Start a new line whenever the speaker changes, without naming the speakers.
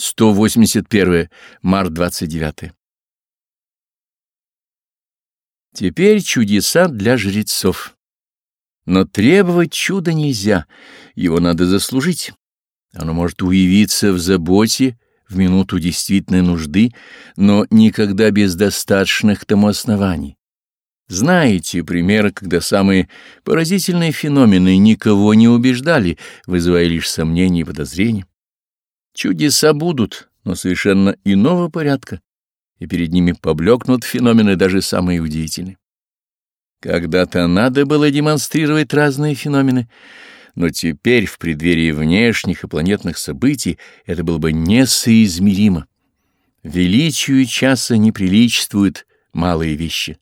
181. Март 29. Теперь чудеса для жрецов. Но требовать чуда нельзя, его надо заслужить. Оно может уявиться в заботе, в минуту действительной нужды, но никогда без достаточных тому оснований. Знаете примеры, когда самые поразительные феномены никого не убеждали, вызывая лишь сомнения и подозрения. Чудеса будут, но совершенно иного порядка, и перед ними поблекнут феномены даже самые удивительные. Когда-то надо было демонстрировать разные феномены, но теперь, в преддверии внешних и планетных событий, это было бы несоизмеримо. Величию часа не приличествуют малые вещи.